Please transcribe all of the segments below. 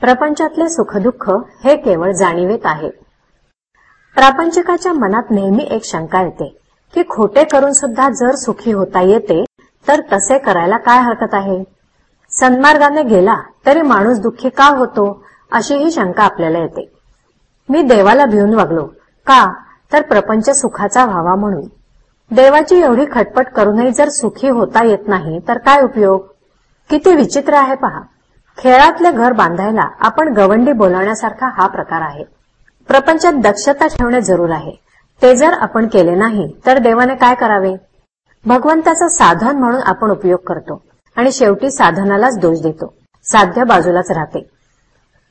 प्रपंचातले सुखदुःख हे केवळ जाणीवेत आहे. प्रापंचिकाच्या मनात नेहमी एक शंका येते की खोटे करून सुद्धा जर सुखी होता येते तर तसे करायला काय हरकत आहे? सन्मार्गाने गेला तरी माणूस दुःखी का होतो अशी ही शंका आपल्याला येते. मी देवाला भिवून वागलो का? तर प्रपंच सुखाचा व्हावा म्हणून. देवाची एवढी खटपट करूनही जर सुखी होता येत नाही तर काय उपयोग? किती विचित्र आहे पहा. खेळातले घर बांधायला आपण गवंडी बोलावण्यासारखा हा प्रकार आहे. प्रपंचात दक्षता ठेवणे जरूर आहे. ते जर आपण केले नाही तर देवाने काय करावे? भगवंताचं साधन म्हणून आपण उपयोग करतो आणि शेवटी साधनालाच दोष देतो. साध्य बाजूलाच राहते.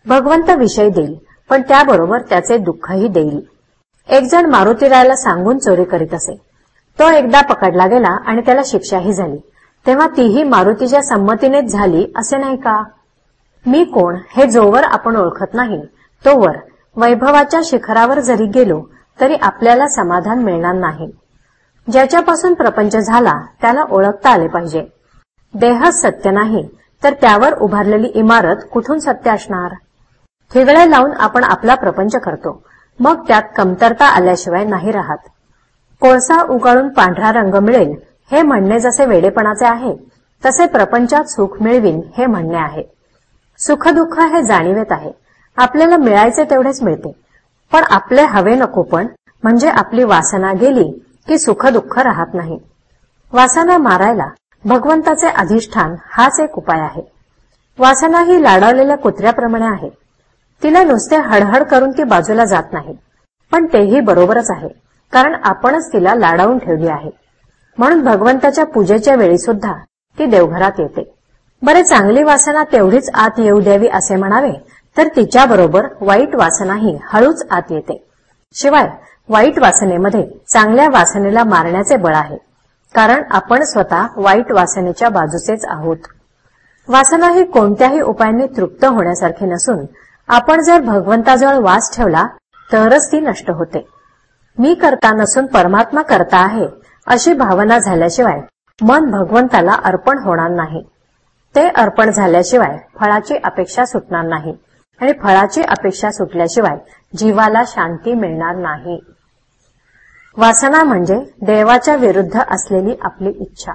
भगवंत विषय देईल पण त्याबरोबर त्याचे दुःखही देईल. एक जण मारुतीरायला सांगून चोरी करीत असे. तो एकदा पकडला गेला आणि त्याला शिक्षाही झाली. तेव्हा तीही मारुतीच्या संमतीनेच झाली असे नाही का? मी कोण हे जोवर आपण ओळखत नाही. तोवर वैभवाच्या शिखरावर जरी गेलो तरी आपल्याला समाधान मिळणार नाही. ज्याच्यापासून प्रपंच झाला त्याला ओळखता आले पाहिजे. देह सत्य नाही तर त्यावर उभारलेली इमारत कुठून सत्य असणार? ठिगळे लावून आपण आपला प्रपंच करतो. मग त्यात कमतरता आल्याशिवाय नाही राहत. कोळसा उगाळून पांढरा रंग मिळेल हे म्हणणे जसे वेडेपणाचे आहे तसे प्रपंचात सुख मिळवीन हे म्हणणे आहे. सुखदुःख हे जाणीवेत आहे. आपल्याला मिळायचे तेवढेच मिळते. पण आपले हवे नको पण म्हणजे आपली वासना गेली की सुखदुःख राहत नाही. वासना मारायला भगवंताचे अधिष्ठान हाच एक उपाय आहे. वासना ही लाडवलेल्या कुत्र्याप्रमाणे आहे. तिला नुसते हडहड करून ती बाजूला जात नाही. पण तेही बरोबरच आहे कारण आपणच तिला लाडावून ठेवली आहे. म्हणून भगवंताच्या पूजेच्या वेळी सुद्धा ती देवघरात येते. बरे चांगली वासना तेवढीच आत येऊ द्यावी असे म्हणावे तर तिच्याबरोबर वाईट वासनाही हळूच आत येते. शिवाय वाईट वासनेमध्ये चांगल्या वासनेला मारण्याचे बळ आहे कारण आपण स्वतः वाईट वासनेच्या बाजूचेच आहोत. वासना ही कोणत्याही उपायाने तृप्त होण्यासारखी नसून आपण जर भगवंताजवळ वास ठेवला तरच ती नष्ट होते. मी करता नसून परमात्मा करता आहे अशी भावना झाल्याशिवाय मन भगवंताला अर्पण होणार नाही. ते अर्पण झाल्याशिवाय फळाची अपेक्षा सुटणार नाही. आणि फळाची अपेक्षा सुटल्याशिवाय जीवाला शांती मिळणार नाही. वासना म्हणजे देवाच्या विरुद्ध असलेली आपली इच्छा.